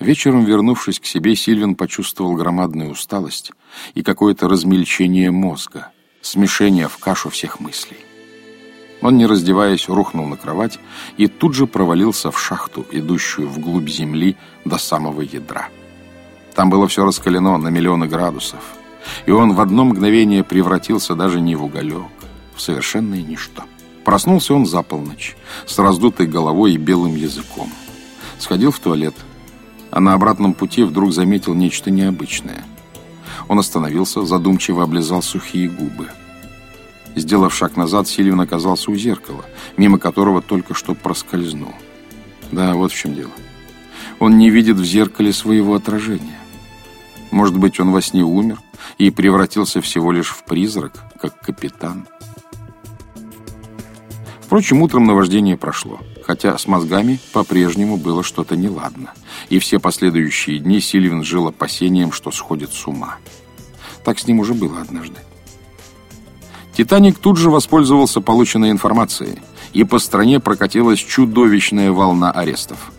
Вечером, вернувшись к себе, Сильвин почувствовал громадную усталость и какое-то размельчение мозга, смешение в кашу всех мыслей. Он, не раздеваясь, рухнул на кровать и тут же провалился в шахту, идущую вглубь земли до самого ядра. Там было все раскалено на миллионы градусов, и он в одно мгновение превратился даже не в уголек, в совершенное ничто. Проснулся он за полночь, с раздутой головой и белым языком. Сходил в туалет, а на обратном пути вдруг заметил нечто необычное. Он остановился, задумчиво облизал сухие губы. Сделав шаг назад, Сильвин оказался у зеркала, мимо которого только что проскользнул. Да, вот в чем дело. Он не видит в зеркале своего отражения. Может быть, он во сне умер и превратился всего лишь в призрак, как капитан. Впрочем, утром наваждение прошло, хотя с мозгами по-прежнему было что-то неладно, и все последующие дни Сильвин жил опасением, что сходит с ума. Так с ним уже было однажды. «Титаник» тут же воспользовался полученной информацией, и по стране прокатилась чудовищная волна арестов.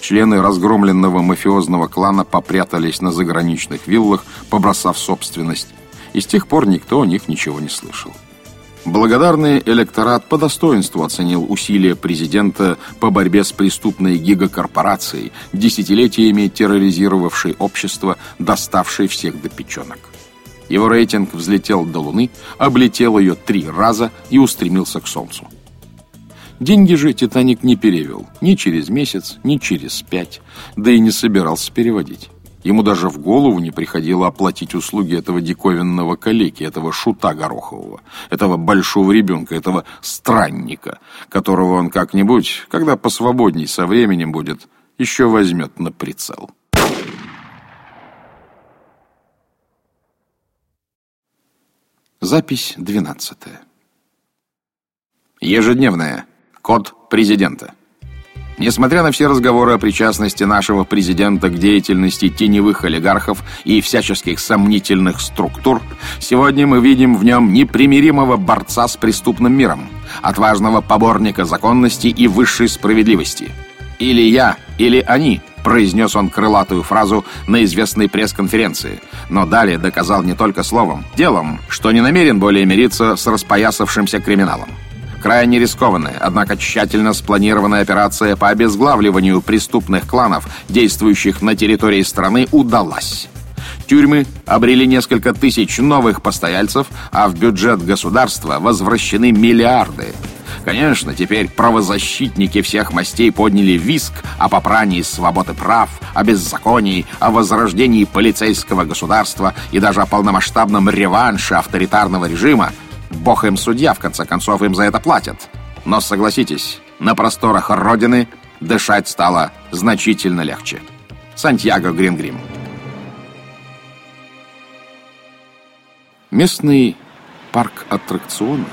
Члены разгромленного мафиозного клана попрятались на заграничных виллах, побросав собственность, и с тех пор никто о них ничего не слышал. Благодарный электорат по достоинству оценил усилия президента по борьбе с преступной гигакорпорацией, десятилетиями терроризировавшей общество, доставшей всех до печенок. Его рейтинг взлетел до Луны, облетел ее три раза и устремился к Солнцу. Деньги же «Титаник» не перевел ни через месяц, ни через пять, да и не собирался переводить. Ему даже в голову не приходило оплатить услуги этого диковинного калеки, этого шута Горохового, этого большого ребенка, этого странника, которого он как-нибудь, когда посвободней со временем будет, еще возьмет на прицел. Запись двенадцатая. Ежедневная. Код президента. Несмотря на все разговоры о причастности нашего президента к деятельности теневых олигархов и всяческих сомнительных структур, сегодня мы видим в нем непримиримого борца с преступным миром, отважного поборника законности и высшей справедливости. «Или я, или они», произнес он крылатую фразу на известной пресс-конференции, но далее доказал не только словом, делом, что не намерен более мириться с распоясавшимся криминалом. Крайне рискованная, однако тщательно спланированная операция по обезглавливанию преступных кланов, действующих на территории страны, удалась. Тюрьмы обрели несколько тысяч новых постояльцев, а в бюджет государства возвращены миллиарды. Конечно, теперь правозащитники всех мастей подняли виск о попрании свободы прав, о беззаконии, о возрождении полицейского государства и даже о полномасштабном реванше авторитарного режима, Бог им судья, в конце концов, им за это платят. Но согласитесь, на просторах Родины дышать стало значительно легче. Сантьяго Грингрим. Местный парк аттракционов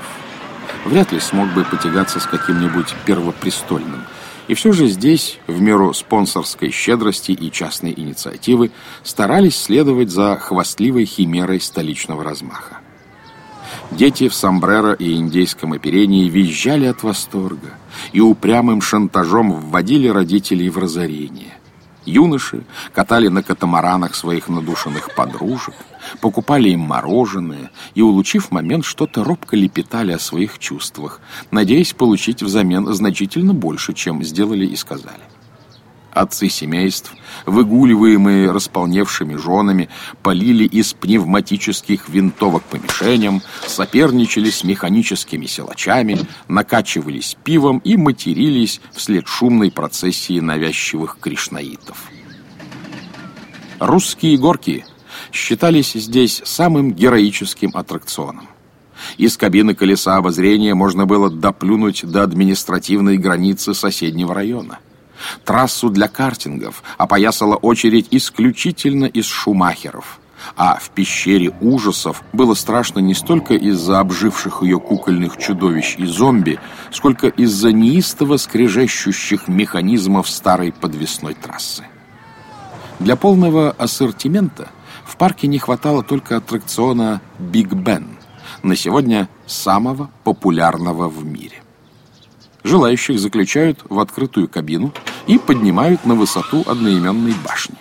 вряд ли смог бы потягаться с каким-нибудь первопрестольным. И все же здесь, в меру спонсорской щедрости и частной инициативы, старались следовать за хвастливой химерой столичного размаха. Дети в сомбреро и индейском оперении визжали от восторга и упрямым шантажом вводили родителей в разорение. Юноши катали на катамаранах своих надушенных подружек, покупали им мороженое и, улучив момент, что-то робко лепетали о своих чувствах, надеясь получить взамен значительно больше, чем сделали и сказали. Отцы семейств, выгуливаемые располневшими женами, полили из пневматических винтовок по мишеням, соперничали с механическими силачами, накачивались пивом и матерились вслед шумной процессии навязчивых кришнаитов. Русские горки считались здесь самым героическим аттракционом. Из кабины колеса обозрения можно было доплюнуть до административной границы соседнего района. Трассу для картингов опоясала очередь исключительно из шумахеров. А в пещере ужасов было страшно не столько из-за обживших ее кукольных чудовищ и зомби, сколько из-за неистово скрежещущих механизмов старой подвесной трассы. Для полного ассортимента в парке не хватало только аттракциона «Биг Бен», на сегодня самого популярного в мире. Желающих заключают в открытую кабину и поднимают на высоту одноименной башни.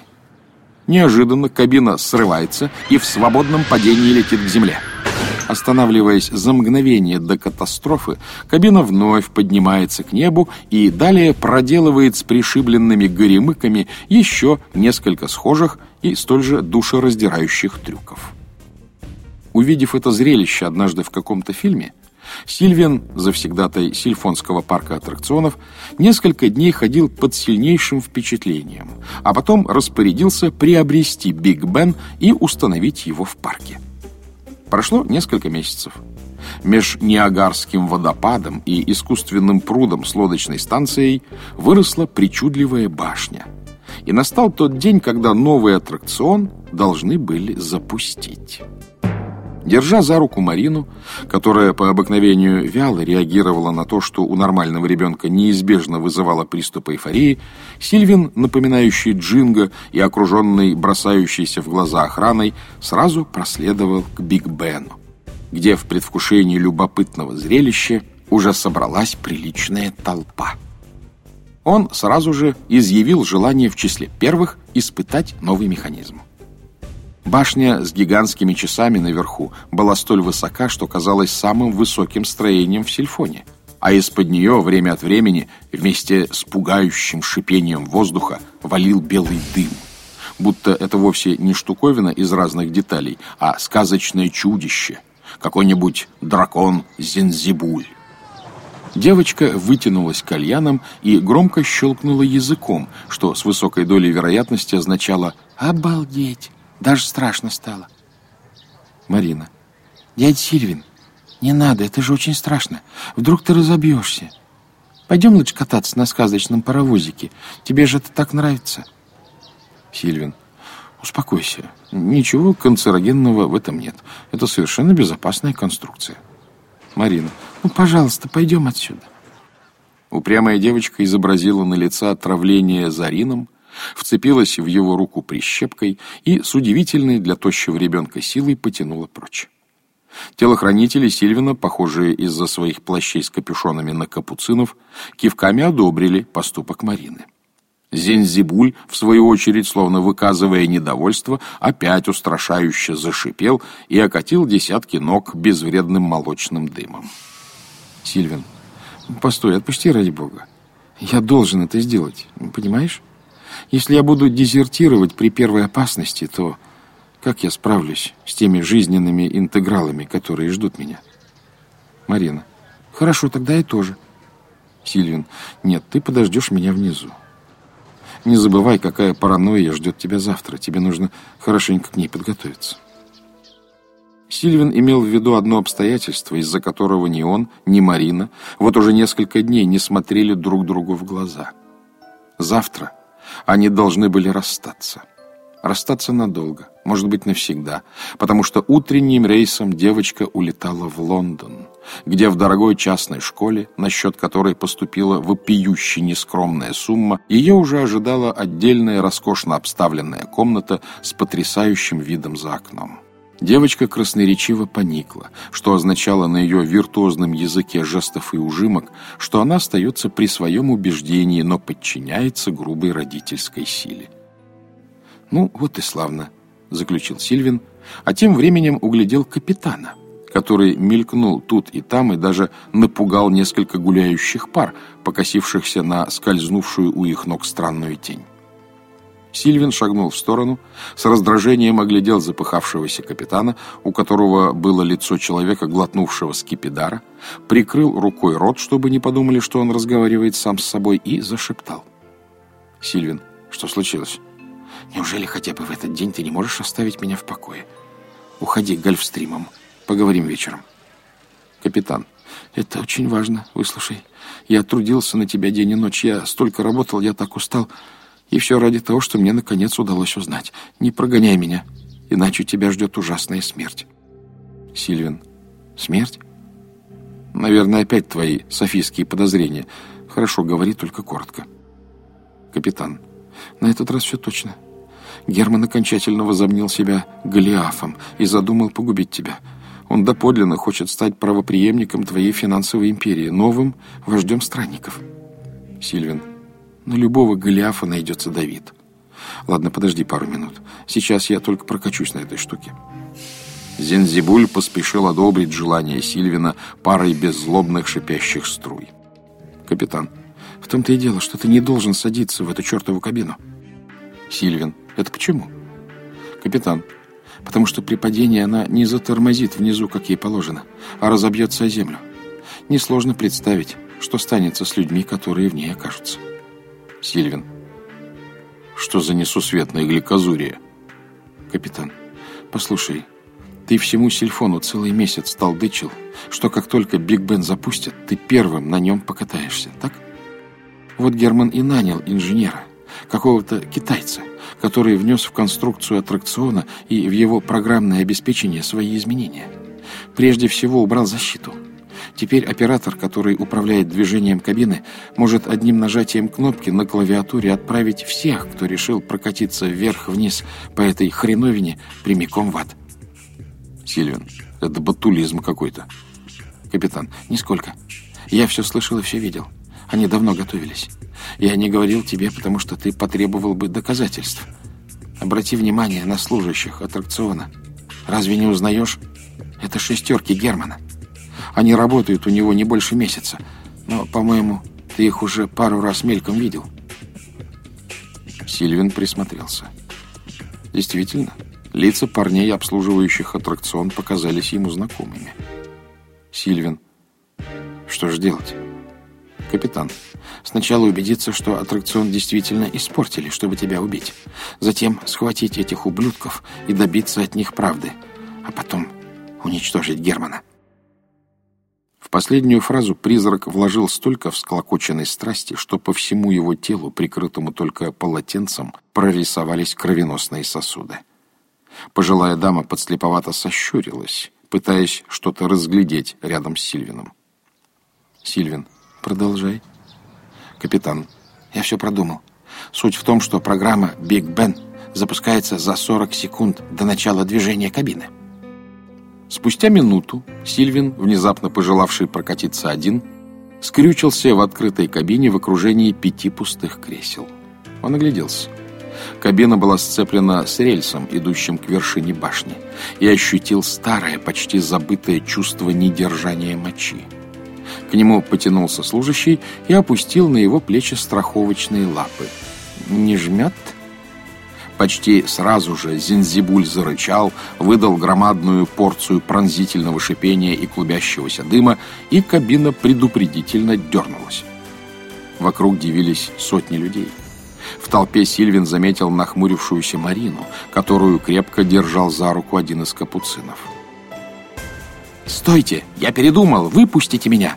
Неожиданно кабина срывается и в свободном падении летит к земле. Останавливаясь за мгновение до катастрофы, кабина вновь поднимается к небу и далее проделывает с пришибленными горемыками еще несколько схожих и столь же душераздирающих трюков. Увидев это зрелище однажды в каком-то фильме, Сильвин, завсегдатай Сильфонского парка аттракционов, несколько дней ходил под сильнейшим впечатлением, а потом распорядился приобрести Биг Бен и установить его в парке. Прошло несколько месяцев. Меж Ниагарским водопадом и искусственным прудом с лодочной станцией выросла причудливая башня. И настал тот день, когда новый аттракцион должны были запустить. Держа за руку Марину, которая по обыкновению вяло реагировала на то, что у нормального ребенка неизбежно вызывало приступ эйфории, Сильвин, напоминающий Джинго и окруженный бросающейся в глаза охраной, сразу проследовал к Биг Бену, где в предвкушении любопытного зрелища уже собралась приличная толпа. Он сразу же изъявил желание в числе первых испытать новый механизм. Башня с гигантскими часами наверху была столь высока, что казалась самым высоким строением в Сильфоне. А из-под нее время от времени вместе с пугающим шипением воздуха валил белый дым. Будто это вовсе не штуковина из разных деталей, а сказочное чудище. Какой-нибудь дракон Зензибуль. Девочка вытянулась кальяном и громко щелкнула языком, что с высокой долей вероятности означало «Обалдеть!» Даже страшно стало. Марина. Дядя Сильвин, не надо, это же очень страшно. Вдруг ты разобьешься. Пойдем лучше кататься на сказочном паровозике. Тебе же это так нравится. Сильвин. Успокойся. Ничего канцерогенного в этом нет. Это совершенно безопасная конструкция. Марина. Ну, пожалуйста, пойдем отсюда. Упрямая девочка изобразила на лице отравление зарином, вцепилась в его руку прищепкой и с удивительной для тощего ребенка силой потянула прочь. Телохранители Сильвина, похожие из-за своих плащей с капюшонами на капуцинов, кивками одобрили поступок Марины. Зензибуль, в свою очередь, словно выказывая недовольство, опять устрашающе зашипел и окатил десятки ног безвредным молочным дымом. Сильвин, постой, отпусти ради бога. Я должен это сделать, понимаешь? Если я буду дезертировать при первой опасности, то как я справлюсь с теми жизненными интегралами, которые ждут меня? Марина. Хорошо, тогда я тоже. Сильвин. Нет, ты подождешь меня внизу. Не забывай, какая паранойя ждет тебя завтра. Тебе нужно хорошенько к ней подготовиться. Сильвин имел в виду одно обстоятельство, из-за которого ни он, ни Марина вот уже несколько дней не смотрели друг другу в глаза. Завтра они должны были расстаться. Расстаться надолго, может быть, навсегда, потому что утренним рейсом девочка улетала в Лондон, где в дорогой частной школе, на счет которой поступила вопиюще нескромная сумма, ее уже ожидала отдельная роскошно обставленная комната с потрясающим видом за окном. Девочка красноречиво поникла, что означало на ее виртуозном языке жестов и ужимок, что она остается при своем убеждении, но подчиняется грубой родительской силе. «Ну, вот и славно», — заключил Сильвин, а тем временем углядел капитана, который мелькнул тут и там и даже напугал несколько гуляющих пар, покосившихся на скользнувшую у их ног странную тень. Сильвин шагнул в сторону, с раздражением оглядел запыхавшегося капитана, у которого было лицо человека, глотнувшего скипидара, прикрыл рукой рот, чтобы не подумали, что он разговаривает сам с собой, и зашептал. «Сильвин, что случилось? Неужели хотя бы в этот день ты не можешь оставить меня в покое? Уходи гольфстримом, поговорим вечером». «Капитан, это очень важно, выслушай. Я трудился на тебя день и ночь, я столько работал, я так устал». И все ради того, что мне наконец удалось узнать. Не прогоняй меня, иначе тебя ждет ужасная смерть. Сильвин. Смерть? Наверное, опять твои софийские подозрения. Хорошо, говори только коротко. Капитан. На этот раз все точно. Герман окончательно возомнил себя Голиафом и задумал погубить тебя. Он доподлинно хочет стать правоприемником твоей финансовой империи, новым вождем странников. Сильвин. На любого Голиафа найдется Давид. Ладно, подожди пару минут. Сейчас я только прокачусь на этой штуке. Зензибуль поспешил одобрить желание Сильвина парой беззлобных шипящих струй. «Капитан, в том-то и дело, что ты не должен садиться в эту чертову кабину». «Сильвин, это почему?» «Капитан, потому что при падении она не затормозит внизу, как ей положено, а разобьется о землю. Несложно представить, что станется с людьми, которые в ней окажутся». «Сильвин, что за несусветная гликозурия?» «Капитан, послушай, ты всему сельфону целый месяц толдычил, что как только Биг Бен запустят, ты первым на нем покатаешься, так? Вот Герман и нанял инженера, какого-то китайца, который внес в конструкцию аттракциона и в его программное обеспечение свои изменения. Прежде всего убрал защиту. Теперь оператор, который управляет движением кабины, может одним нажатием кнопки на клавиатуре отправить всех, кто решил прокатиться вверх-вниз по этой хреновине прямиком в ад. Сильвин, это батулизм какой-то. Капитан, нисколько. Я все слышал и все видел. Они давно готовились. Я не говорил тебе, потому что ты потребовал бы доказательств. Обрати внимание на служащих аттракциона. Разве не узнаешь? Это шестерки Германа. Они работают у него не больше месяца. Но, по-моему, ты их уже пару раз мельком видел. Сильвин присмотрелся. Действительно, лица парней, обслуживающих аттракцион, показались ему знакомыми. Сильвин, что же делать? Капитан, сначала убедиться, что аттракцион действительно испортили, чтобы тебя убить. Затем схватить этих ублюдков и добиться от них правды. А потом уничтожить Германа. В последнюю фразу призрак вложил столько всклокоченной страсти, что по всему его телу, прикрытому только полотенцем, прорисовались кровеносные сосуды. Пожилая дама подслеповато сощурилась, пытаясь что-то разглядеть рядом с Сильвином. «Сильвин, продолжай». «Капитан, я все продумал. Суть в том, что программа «Биг Бен» запускается за 40 секунд до начала движения кабины». Спустя минуту Сильвин, внезапно пожелавший прокатиться один, скрючился в открытой кабине в окружении пяти пустых кресел. Он огляделся. Кабина была сцеплена с рельсом, идущим к вершине башни, и ощутил старое, почти забытое чувство недержания мочи. К нему потянулся служащий и опустил на его плечи страховочные лапы. «Не жмет?» Почти сразу же Зинзибуль зарычал, выдал громадную порцию пронзительного шипения и клубящегося дыма, и кабина предупредительно дернулась. Вокруг дивились сотни людей. В толпе Сильвин заметил нахмурившуюся Марину, которую крепко держал за руку один из капуцинов. «Стойте! Я передумал! Выпустите меня!»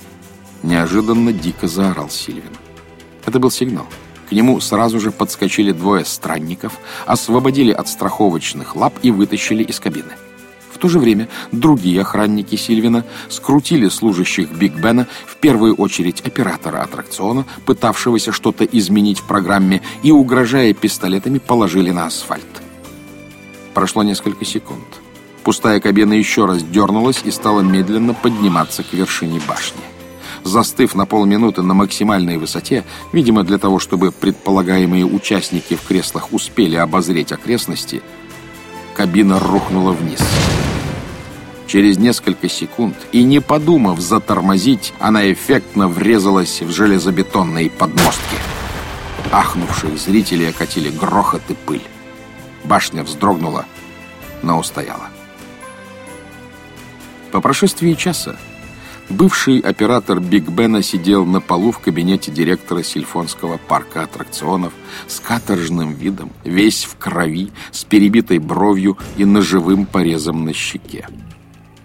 Неожиданно дико заорал Сильвин. Это был сигнал. К нему сразу же подскочили двое странников, освободили от страховочных лап и вытащили из кабины. В то же время другие охранники Сильвина скрутили служащих Биг Бена, в первую очередь оператора аттракциона, пытавшегося что-то изменить в программе, и, угрожая пистолетами, положили на асфальт. Прошло несколько секунд. Пустая кабина еще раз дернулась и стала медленно подниматься к вершине башни. Застыв на полминуты на максимальной высоте, видимо, для того, чтобы предполагаемые участники в креслах успели обозреть окрестности, кабина рухнула вниз. Через несколько секунд, и не подумав затормозить, она эффектно врезалась в железобетонные подмостки. Ахнувших зрителей окатили грохот и пыль. Башня вздрогнула, но устояла. По прошествии часа Бывший оператор Биг Бена сидел на полу в кабинете директора Сильфонского парка аттракционов с каторжным видом, весь в крови, с перебитой бровью и ножевым порезом на щеке.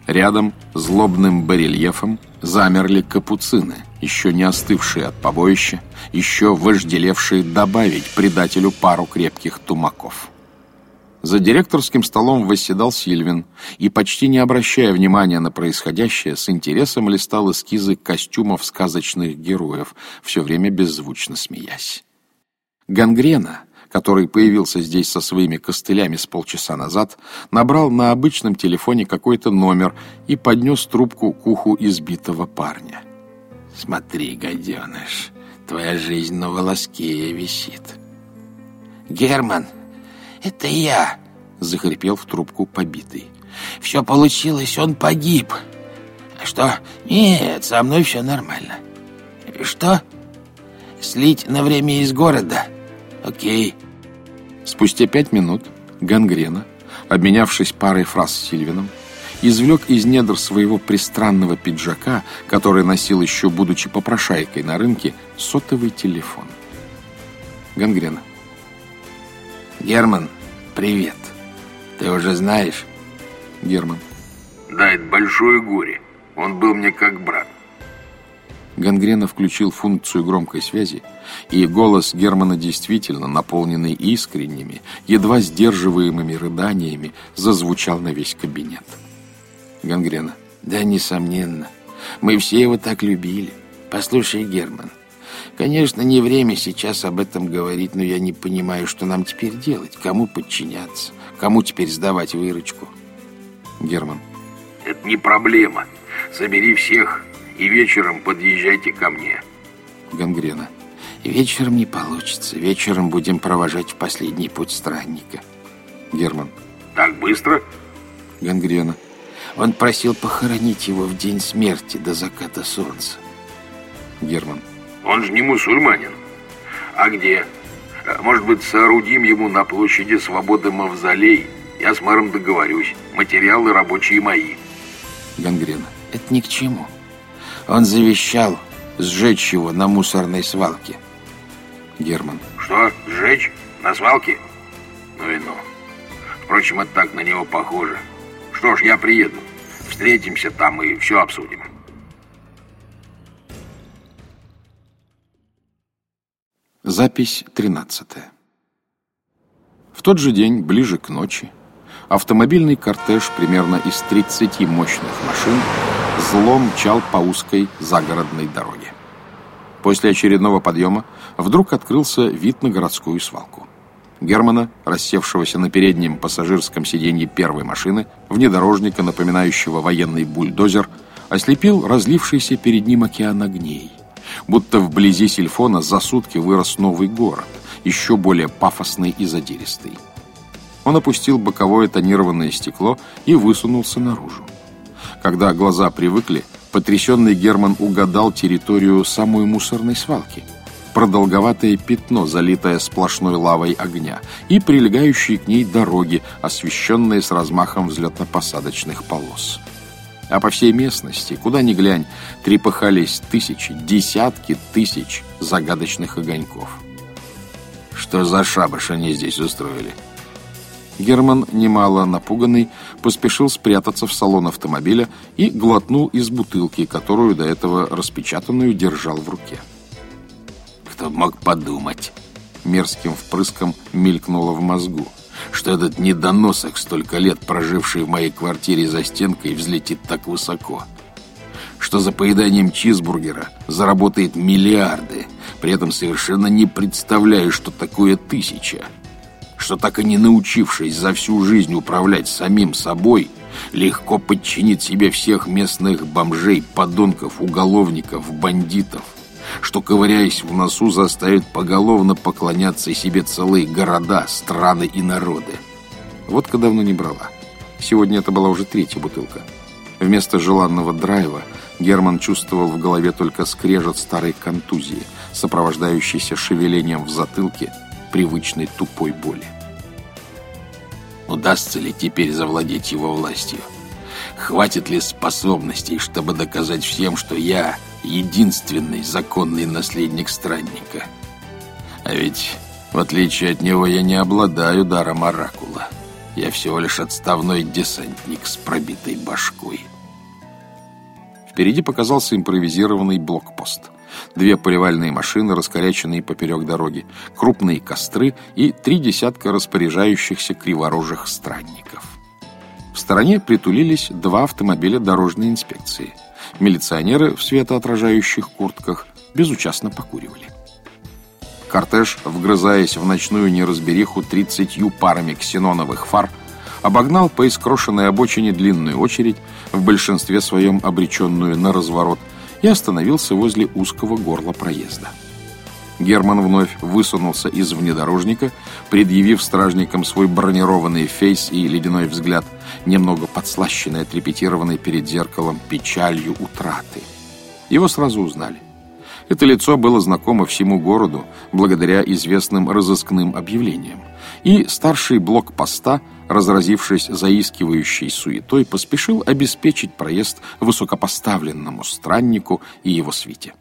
Рядом, злобным барельефом, замерли капуцины, еще не остывшие от побоища, еще вожделевшие добавить предателю пару крепких тумаков. За директорским столом восседал Сильвин и, почти не обращая внимания на происходящее, с интересом листал эскизы костюмов сказочных героев, все время беззвучно смеясь. Гангрена, который появился здесь со своими костылями с полчаса назад, набрал на обычном телефоне какой-то номер и поднес трубку к уху избитого парня. «Смотри, гаденыш, твоя жизнь на волоске висит. Герман, это я, захрипел в трубку побитый. Все получилось, он погиб. Что? Нет, со мной все нормально. Что? Слить на время из города? Окей. Спустя пять минут Гангрена, обменявшись парой фраз с Сильвином, извлек из недр своего пристранного пиджака, который носил еще будучи попрошайкой на рынке, сотовый телефон. Гангрена. Герман, привет. Ты уже знаешь? Герман. Да, это большое горе. Он был мне как брат. Гангрена включил функцию громкой связи, и голос Германа действительно, наполненный искренними, едва сдерживаемыми рыданиями, зазвучал на весь кабинет. Гангрена. Да, несомненно. Мы все его так любили. Послушай, Герман, конечно, не время сейчас об этом говорить, но я не понимаю, что нам теперь делать. Кому подчиняться? Кому теперь сдавать выручку? Герман. Это не проблема. Собери всех и вечером подъезжайте ко мне. Гангрена. Вечером не получится. Вечером будем провожать в последний путь странника. Герман. Так быстро? Гангрена. Он просил похоронить его в день смерти до заката солнца. Герман. Он же не мусульманин. А где? Может быть, соорудим ему на площади Свободы мавзолей? Я с мэром договорюсь. Материалы рабочие мои. Гангрена. Это ни к чему. Он завещал сжечь его на мусорной свалке. Герман. Что, сжечь? На свалке? Ну и ну. Впрочем, это так на него похоже. Что ж, я приеду. Встретимся там и все обсудим. Запись 13. В тот же день, ближе к ночи, автомобильный кортеж примерно из 30 мощных машин злом мчал по узкой загородной дороге. После очередного подъема вдруг открылся вид на городскую свалку. Германа, рассевшегося на переднем пассажирском сиденье первой машины, внедорожника, напоминающего военный бульдозер, ослепил разлившийся перед ним океан огней. Будто вблизи Сильфона за сутки вырос новый город, еще более пафосный и задиристый. Он опустил боковое тонированное стекло и высунулся наружу. Когда глаза привыкли, потрясенный Герман угадал территорию самой мусорной свалки – продолговатое пятно, залитое сплошной лавой огня, и прилегающие к ней дороги, освещенные с размахом взлетно-посадочных полос. А по всей местности, куда ни глянь, трепыхались тысячи, десятки тысяч загадочных огоньков. Что за шабаш они здесь устроили? Герман, немало напуганный, поспешил спрятаться в салон автомобиля и глотнул из бутылки, которую до этого распечатанную держал в руке кто мог подумать. Мерзким впрыском мелькнуло в мозгу, что этот недоносок, столько лет проживший в моей квартире за стенкой, взлетит так высоко. Что за поеданием чизбургера заработает миллиарды, при этом совершенно не представляю, что такое тысяча. Что так и не научившись за всю жизнь управлять самим собой, легко подчинит себе всех местных бомжей, подонков, уголовников, бандитов – что, ковыряясь в носу, заставит поголовно поклоняться себе целые города, страны и народы. Водка давно не брала. Сегодня это была уже третья бутылка. Вместо желанного драйва Герман чувствовал в голове только скрежет старой контузии, сопровождающейся шевелением в затылке привычной тупой боли. Удастся ли теперь завладеть его властью? Хватит ли способностей, чтобы доказать всем, что я единственный законный наследник странника. А ведь, в отличие от него, я не обладаю даром оракула. Я всего лишь отставной десантник с пробитой башкой. Впереди показался импровизированный блокпост. Две поливальные машины, раскоряченные поперек дороги, крупные костры и три десятка распоряжающихся криворожих странников. В стороне притулились два автомобиля дорожной инспекции – Милиционеры в светоотражающих куртках безучастно покуривали. Кортеж, вгрызаясь в ночную неразбериху тридцатью парами ксеноновых фар, обогнал по искрошенной обочине длинную очередь, в большинстве своем обреченную на разворот, и остановился возле узкого горла проезда. Герман вновь высунулся из внедорожника, предъявив стражникам свой бронированный фейс и ледяной взгляд, немного подслащенный, отрепетированный перед зеркалом печалью утраты. Его сразу узнали. Это лицо было знакомо всему городу благодаря известным разыскным объявлениям. И старший блокпоста, разразившись заискивающей суетой, поспешил обеспечить проезд высокопоставленному страннику и его свите.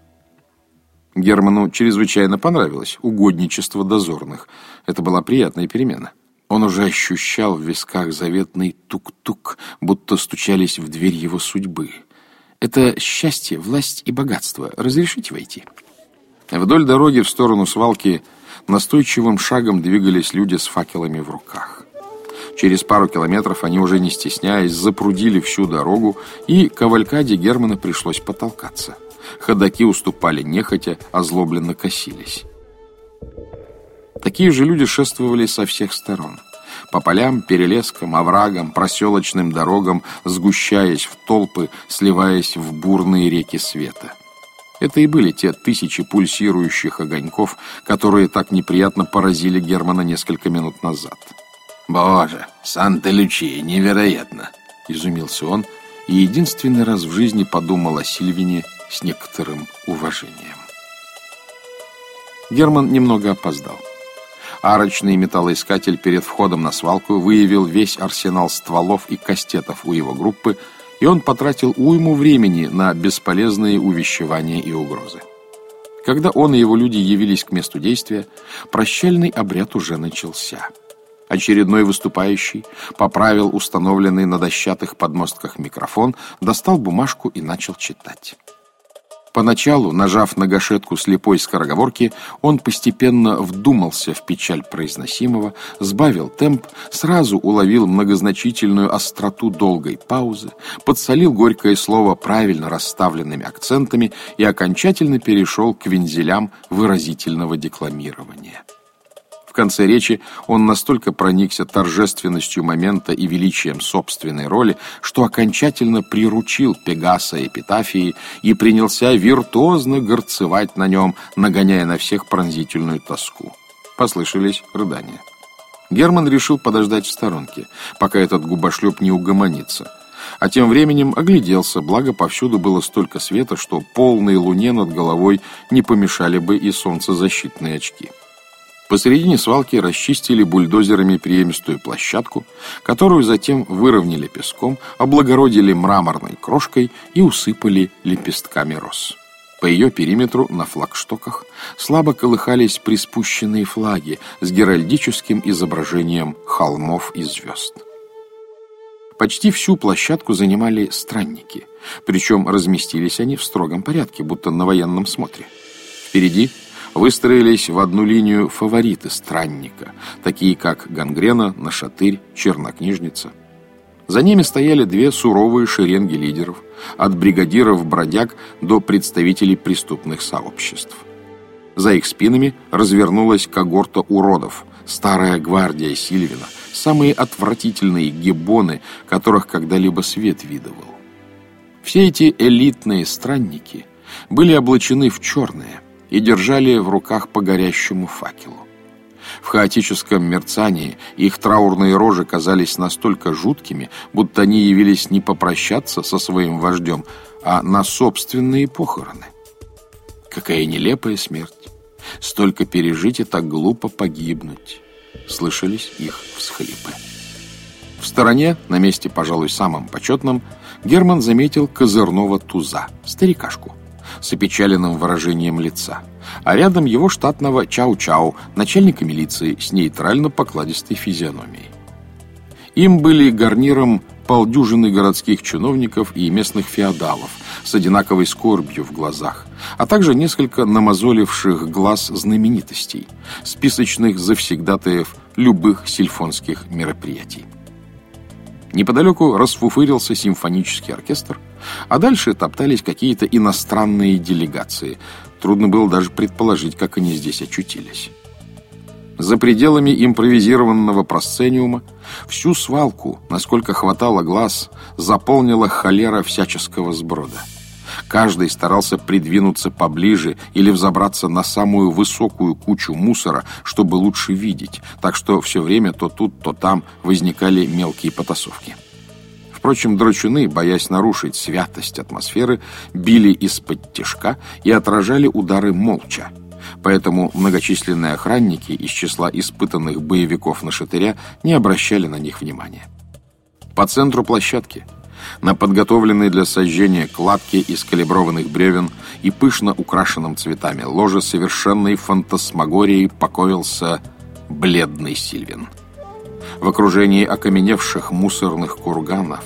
Герману чрезвычайно понравилось угодничество дозорных. Это была приятная перемена. Он уже ощущал в висках заветный тук-тук, будто стучались в дверь его судьбы — это счастье, власть и богатство. Разрешите войти?» Вдоль дороги в сторону свалки настойчивым шагом двигались люди с факелами в руках. Через пару километров они уже не стесняясь запрудили всю дорогу, и кавалькаде Германа пришлось потолкаться. Ходаки уступали нехотя, озлобленно косились. Такие же люди шествовали со всех сторон – по полям, перелескам, оврагам, проселочным дорогам, сгущаясь в толпы, сливаясь в бурные реки света. Это и были те тысячи пульсирующих огоньков, которые так неприятно поразили Германа несколько минут назад. «Боже, Санта-Лючия, невероятно!» — изумился он, и единственный раз в жизни подумал о Сильвине с некоторым уважением. Герман немного опоздал. Арочный металлоискатель перед входом на свалку выявил весь арсенал стволов и кастетов у его группы, и он потратил уйму времени на бесполезные увещевания и угрозы. Когда он и его люди явились к месту действия, прощальный обряд уже начался. Очередной выступающий поправил установленный на дощатых подмостках микрофон, достал бумажку и начал читать. Поначалу, нажав на гашетку слепой скороговорки, он постепенно вдумался в печаль произносимого, сбавил темп, сразу уловил многозначительную остроту долгой паузы, подсолил горькое слово правильно расставленными акцентами и окончательно перешел к вензелям выразительного декламирования. В конце речи он настолько проникся торжественностью момента и величием собственной роли, что окончательно приручил Пегаса эпитафии и принялся виртуозно горцевать на нем, нагоняя на всех пронзительную тоску. Послышались рыдания. Герман решил подождать в сторонке, пока этот губошлеп не угомонится. А тем временем огляделся, благо повсюду было столько света, что полной луне над головой не помешали бы и солнцезащитные очки. Посередине свалки расчистили бульдозерами приемистую площадку, которую затем выровняли песком, облагородили мраморной крошкой и усыпали лепестками роз. По ее периметру на флагштоках слабо колыхались приспущенные флаги с геральдическим изображением холмов и звезд. Почти всю площадку занимали странники, причем разместились они в строгом порядке, будто на военном смотре. Впереди выстроились в одну линию фавориты странника, такие как Гангрена, Нашатырь, Чернокнижница. За ними стояли две суровые шеренги лидеров, от бригадиров-бродяг до представителей преступных сообществ. За их спинами развернулась когорта уродов, старая гвардия Сильвина, самые отвратительные гибоны, которых когда-либо свет видывал. Все эти элитные странники были облачены в черное – и держали в руках по горящему факелу. В хаотическом мерцании их траурные рожи казались настолько жуткими, будто они явились не попрощаться со своим вождем, а на собственные похороны. Какая нелепая смерть! Столько пережить и так глупо погибнуть! Слышались их всхлипы. В стороне, на месте, пожалуй, самым почетным, Герман заметил козырного туза, старикашку с опечаленным выражением лица, а рядом его штатного Чау-Чау, начальника милиции с нейтрально-покладистой физиономией. Им были гарниром полдюжины городских чиновников и местных феодалов с одинаковой скорбью в глазах, а также несколько намазоливших глаз знаменитостей, списочных завсегдатаев любых сельфонских мероприятий. Неподалеку расфуфырился симфонический оркестр, а дальше топтались какие-то иностранные делегации. Трудно было даже предположить, как они здесь очутились. За пределами импровизированного просцениума всю свалку, насколько хватало глаз, заполнила холера всяческого сброда. Каждый старался придвинуться поближе или взобраться на самую высокую кучу мусора, чтобы лучше видеть, так что все время то тут, то там возникали мелкие потасовки. Впрочем, драчуны, боясь нарушить святость атмосферы, били из-под тяжка и отражали удары молча. Поэтому многочисленные охранники из числа испытанных боевиков на шатыря не обращали на них внимания. По центру площадки, на подготовленной для сожжения кладке из калиброванных бревен и пышно украшенном цветами ложе совершенной фантасмагорией покоился бледный Сильвин в окружении окаменевших мусорных курганов,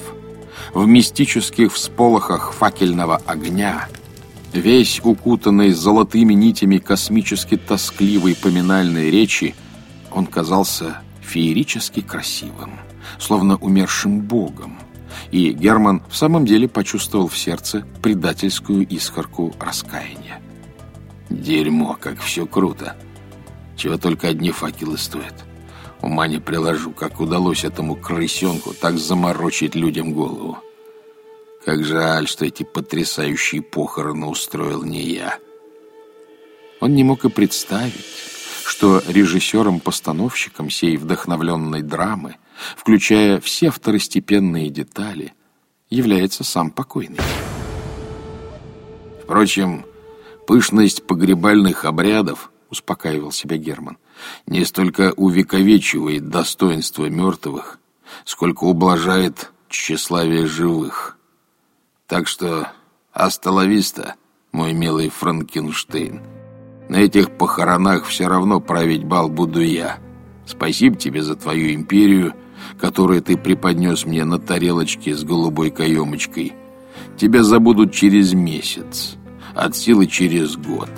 в мистических всполохах факельного огня, весь укутанный золотыми нитями космически тоскливой поминальной речи, он казался феерически красивым, словно умершим богом, и Герман в самом деле почувствовал в сердце предательскую искорку раскаяния. «Дерьмо, как все круто! Чего только одни факелы стоят!» Ума не приложу, как удалось этому крысенку так заморочить людям голову. Как жаль, что эти потрясающие похороны устроил не я. Он не мог и представить, что режиссером-постановщиком сей вдохновленной драмы, включая все второстепенные детали, является сам покойный. Впрочем, пышность погребальных обрядов, успокаивал себя Герман, не столько увековечивает достоинство мертвых, сколько ублажает тщеславие живых. Так что астоловиста, мой милый Франкенштейн, на этих похоронах все равно править бал буду я. Спасибо тебе за твою империю, которую ты преподнес мне на тарелочке с голубой каемочкой. Тебя забудут через месяц, от силы через год»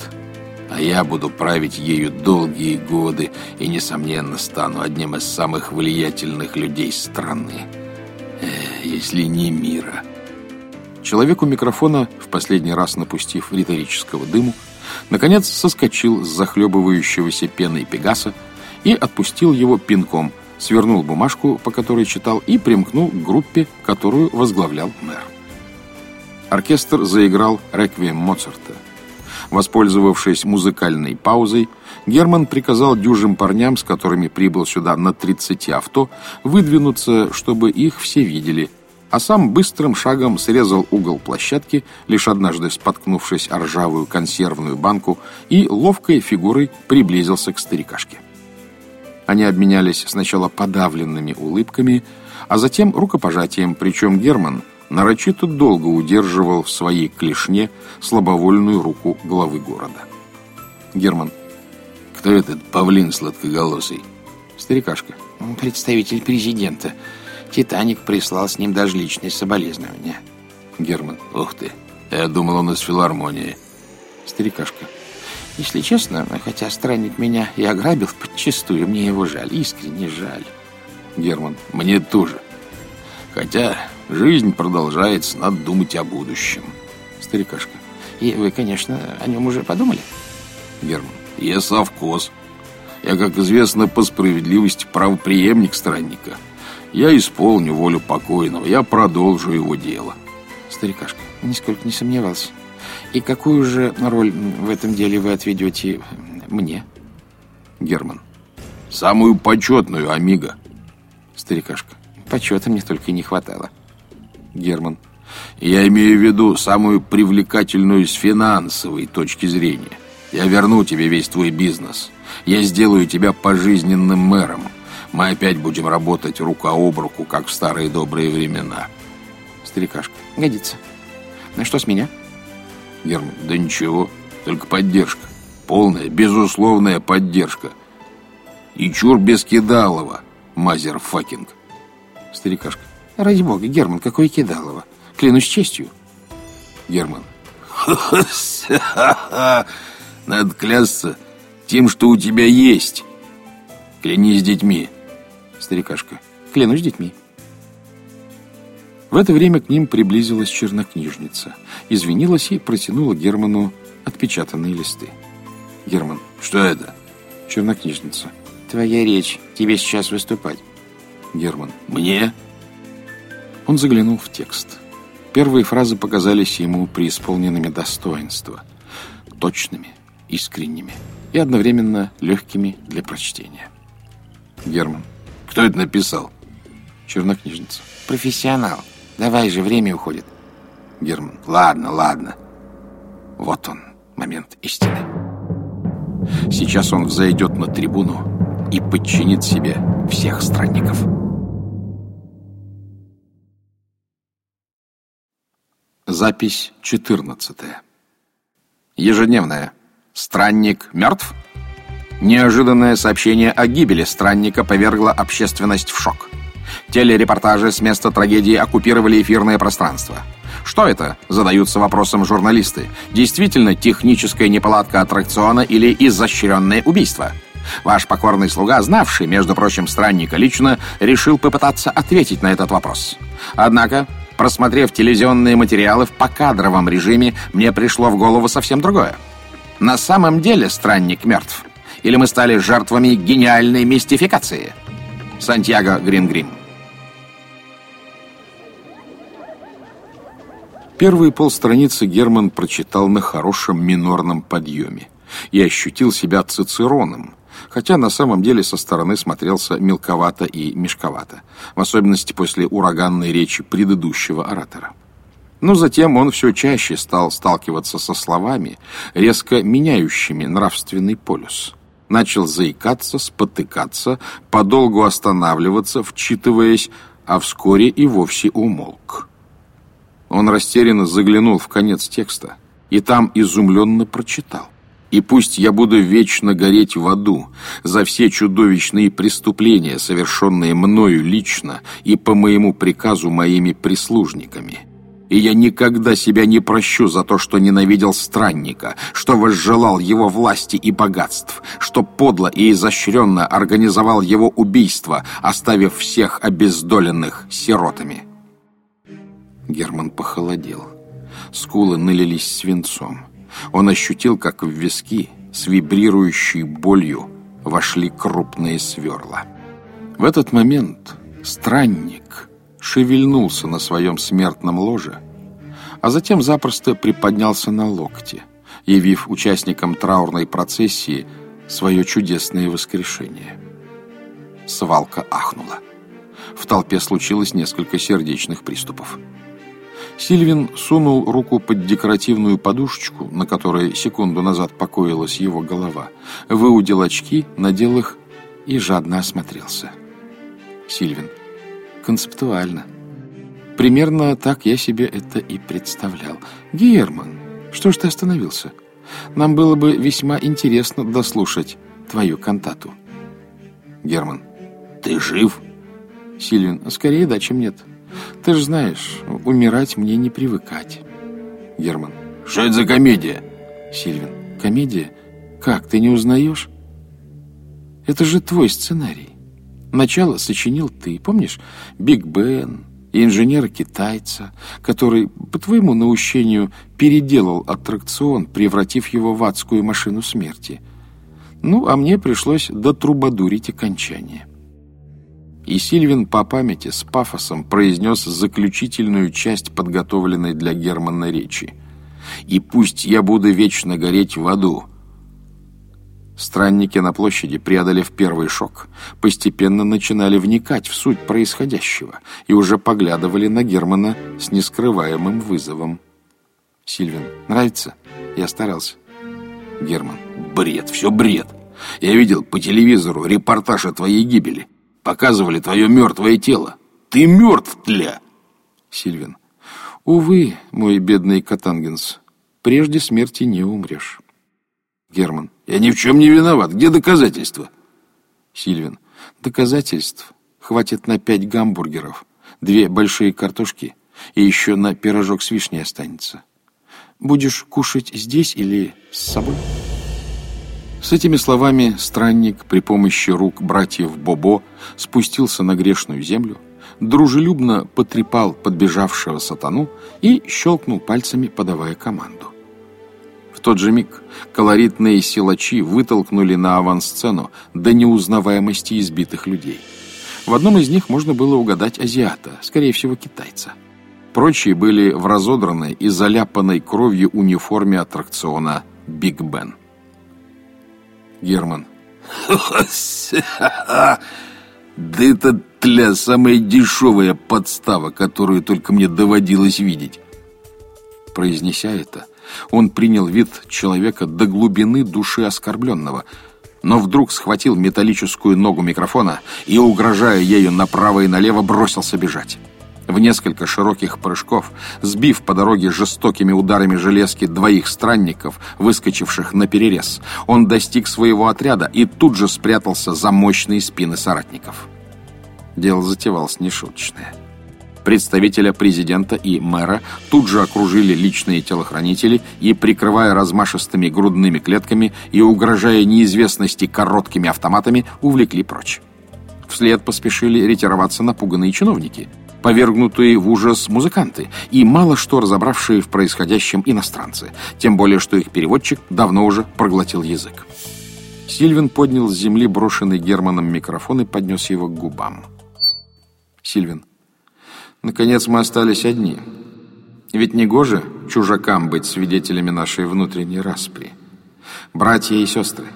а я буду править ею долгие годы и, несомненно, стану одним из самых влиятельных людей страны, э, если не мира. Человек у микрофона, в последний раз напустив риторического дыму, наконец соскочил с захлебывающегося пеной Пегаса и отпустил его пинком, свернул бумажку, по которой читал, и примкнул к группе, которую возглавлял мэр. Оркестр заиграл реквием Моцарта – Воспользовавшись музыкальной паузой, Герман приказал дюжим парням, с которыми прибыл сюда на 30 авто, выдвинуться, чтобы их все видели, а сам быстрым шагом срезал угол площадки, лишь однажды споткнувшись о ржавую консервную банку, и ловкой фигурой приблизился к старикашке. Они обменялись сначала подавленными улыбками, а затем рукопожатием, причем Герман – нарочито долго удерживал в своей клешне слабовольную руку главы города. Герман. Кто этот павлин сладкоголосый? Старикашка. Представитель президента. Титаник прислал с ним даже личные соболезнования. Герман. Ух ты. Я думал, он из филармонии. Старикашка. Если честно, хотя странник меня и ограбил подчистую, мне его жаль, искренне жаль. Герман. Мне тоже. Хотя Жизнь продолжается, надо думать о будущем. Старикашка. И вы, конечно, о нем уже подумали? Герман. Я совкоз. Я, как известно, по справедливости правоприемник странника. Я исполню волю покойного, я продолжу его дело. Старикашка. Нисколько не сомневался. И какую же роль в этом деле вы отведете мне? Герман. Самую почетную, Амиго. Старикашка. Почета мне только и не хватало. Герман. Я имею в виду самую привлекательную с финансовой точки зрения. Я верну тебе весь твой бизнес. Я сделаю тебя пожизненным мэром. Мы опять будем работать рука об руку, как в старые добрые времена. Старикашка. Годится. Ну что с меня? Герман. Да ничего, только поддержка. Полная, безусловная поддержка. И чур без кидалова, motherfucking. Старикашка. Ради бога, Герман, какой кидалово. Клянусь честью. Герман. Надо клясться тем, что у тебя есть. Клянись детьми. Старикашка. Клянусь детьми. В это время к ним приблизилась чернокнижница, извинилась и протянула Герману отпечатанные листы. Герман. Что это? Чернокнижница. Твоя речь. Тебе сейчас выступать. Герман. Мне? Он заглянул в текст. Первые фразы показались ему преисполненными достоинства, точными, искренними и одновременно легкими для прочтения. Герман. Кто это написал? Чернокнижница. Профессионал. Давай же, время уходит. Герман. Ладно, ладно. Вот он, момент истины. Сейчас он взойдет на трибуну и подчинит себе всех странников. Запись 14. Ежедневная. Странник мертв? Неожиданное сообщение о гибели странника повергло общественность в шок. Телерепортажи с места трагедии оккупировали эфирное пространство. Что это? Задаются вопросом журналисты. Действительно техническая неполадка аттракциона или изощренное убийство? Ваш покорный слуга, знавший, между прочим, странника лично, решил попытаться ответить на этот вопрос. Однако, просмотрев телевизионные материалы в покадровом режиме, мне пришло в голову совсем другое. На самом деле странник мертв. Или мы стали жертвами гениальной мистификации? Сантьяго Грингрим. Первые полстраницы Герман прочитал на хорошем минорном подъеме и ощутил себя цицероном, хотя на самом деле со стороны смотрелся мелковато и мешковато, в особенности после ураганной речи предыдущего оратора. Но затем он все чаще стал сталкиваться со словами, резко меняющими нравственный полюс. Начал заикаться, спотыкаться, подолгу останавливаться, вчитываясь, а вскоре и вовсе умолк. Он растерянно заглянул в конец текста и там изумленно прочитал. «И пусть я буду вечно гореть в аду за все чудовищные преступления, совершенные мною лично и по моему приказу моими прислужниками. И я никогда себя не прощу за то, что ненавидел странника, что возжелал его власти и богатств, что подло и изощренно организовал его убийство, оставив всех обездоленных сиротами». Герман похолодел. Скулы налились свинцом. Он ощутил, как в виски с вибрирующей болью вошли крупные сверла. В этот момент странник шевельнулся на своем смертном ложе, а затем запросто приподнялся на локте, явив участникам траурной процессии свое чудесное воскрешение. Свалка ахнула. В толпе случилось несколько сердечных приступов. Сильвин сунул руку под декоративную подушечку, на которой секунду назад покоилась его голова, выудил очки, надел их и жадно осмотрелся. Сильвин. Концептуально. Примерно так я себе это и представлял. Герман, что ж ты остановился? Нам было бы весьма интересно дослушать твою кантату. Герман. Ты жив? Сильвин. Скорее да, чем нет. Ты же знаешь, умирать мне не привыкать. Герман. Что это за комедия? Сильвин. Комедия? Как, ты не узнаешь? Это же твой сценарий. Начало сочинил ты, помнишь? Биг Бен и инженера-китайца, который, по твоему наущению, переделал аттракцион, превратив его в адскую машину смерти. Ну, а мне пришлось дотрубадурить окончание. И Сильвин по памяти с пафосом произнес заключительную часть подготовленной для Германа речи. «И пусть я буду вечно гореть в аду». Странники на площади, преодолев первый шок, постепенно начинали вникать в суть происходящего и уже поглядывали на Германа с нескрываемым вызовом. Сильвин, нравится? Я старался. Герман, бред, все бред. Я видел по телевизору репортаж о твоей гибели. Показывали твое мертвое тело. Ты мертв, тля!» Сильвин. «Увы, мой бедный Катангенс, прежде смерти не умрешь». Герман. «Я ни в чем не виноват. Где доказательства?» Сильвин. «Доказательств хватит на пять гамбургеров, две большие картошки и еще на пирожок с вишней останется. Будешь кушать здесь или с собой?» С этими словами странник при помощи рук братьев Бобо спустился на грешную землю, дружелюбно потрепал подбежавшего сатану и щелкнул пальцами, подавая команду. В тот же миг колоритные силачи вытолкнули на авансцену до неузнаваемости избитых людей. В одном из них можно было угадать азиата, скорее всего, китайца. Прочие были в разодранной и заляпанной кровью униформе аттракциона «Биг Бен». Герман. Да это тля самая дешевая подстава, которую только мне доводилось видеть. Произнеся это, он принял вид человека до глубины души оскорбленного, но вдруг схватил металлическую ногу микрофона и, угрожая ею направо и налево, бросился бежать. В несколько широких прыжков, сбив по дороге жестокими ударами железки двоих странников, выскочивших на перерез, он достиг своего отряда и тут же спрятался за мощные спины соратников. Дело затевалось нешуточное. Представителя президента и мэра тут же окружили личные телохранители и, прикрывая размашистыми грудными клетками и угрожая неизвестности короткими автоматами, увлекли прочь. Вслед поспешили ретироваться напуганные чиновники – повергнутые в ужас музыканты и мало что разобравшие в происходящем иностранцы, тем более что их переводчик давно уже проглотил язык. Сильвин поднял с земли брошенный Германом микрофон и поднес его к губам. Сильвин. Наконец мы остались одни. Ведь не гоже чужакам быть свидетелями нашей внутренней распри. Братья и сестры,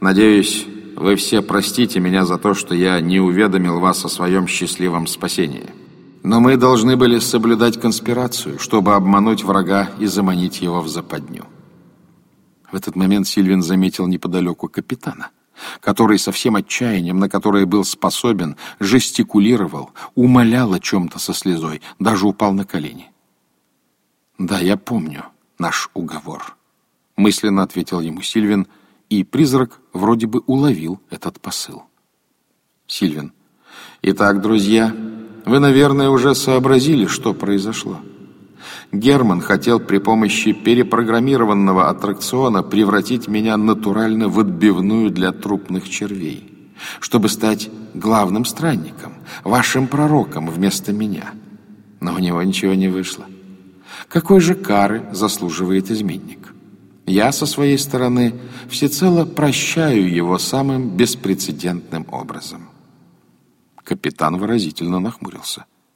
надеюсь, вы все простите меня за то, что я не уведомил вас о своем счастливом спасении. Но мы должны были соблюдать конспирацию, чтобы обмануть врага и заманить его в западню. В этот момент Сильвин заметил неподалеку капитана, который со всем отчаянием, на которое был способен, жестикулировал, умолял о чем-то со слезой, даже упал на колени. «Да, я помню наш уговор», — мысленно ответил ему Сильвин, и призрак вроде бы уловил этот посыл. Сильвин. «Итак, друзья...» Вы, наверное, уже сообразили, что произошло. Герман хотел при помощи перепрограммированного аттракциона превратить меня натурально в отбивную для трупных червей, чтобы стать главным странником, вашим пророком вместо меня. Но у него ничего не вышло. Какой же кары заслуживает изменник? Я, со своей стороны, всецело прощаю его самым беспрецедентным образом. Капитан выразительно нахмурился.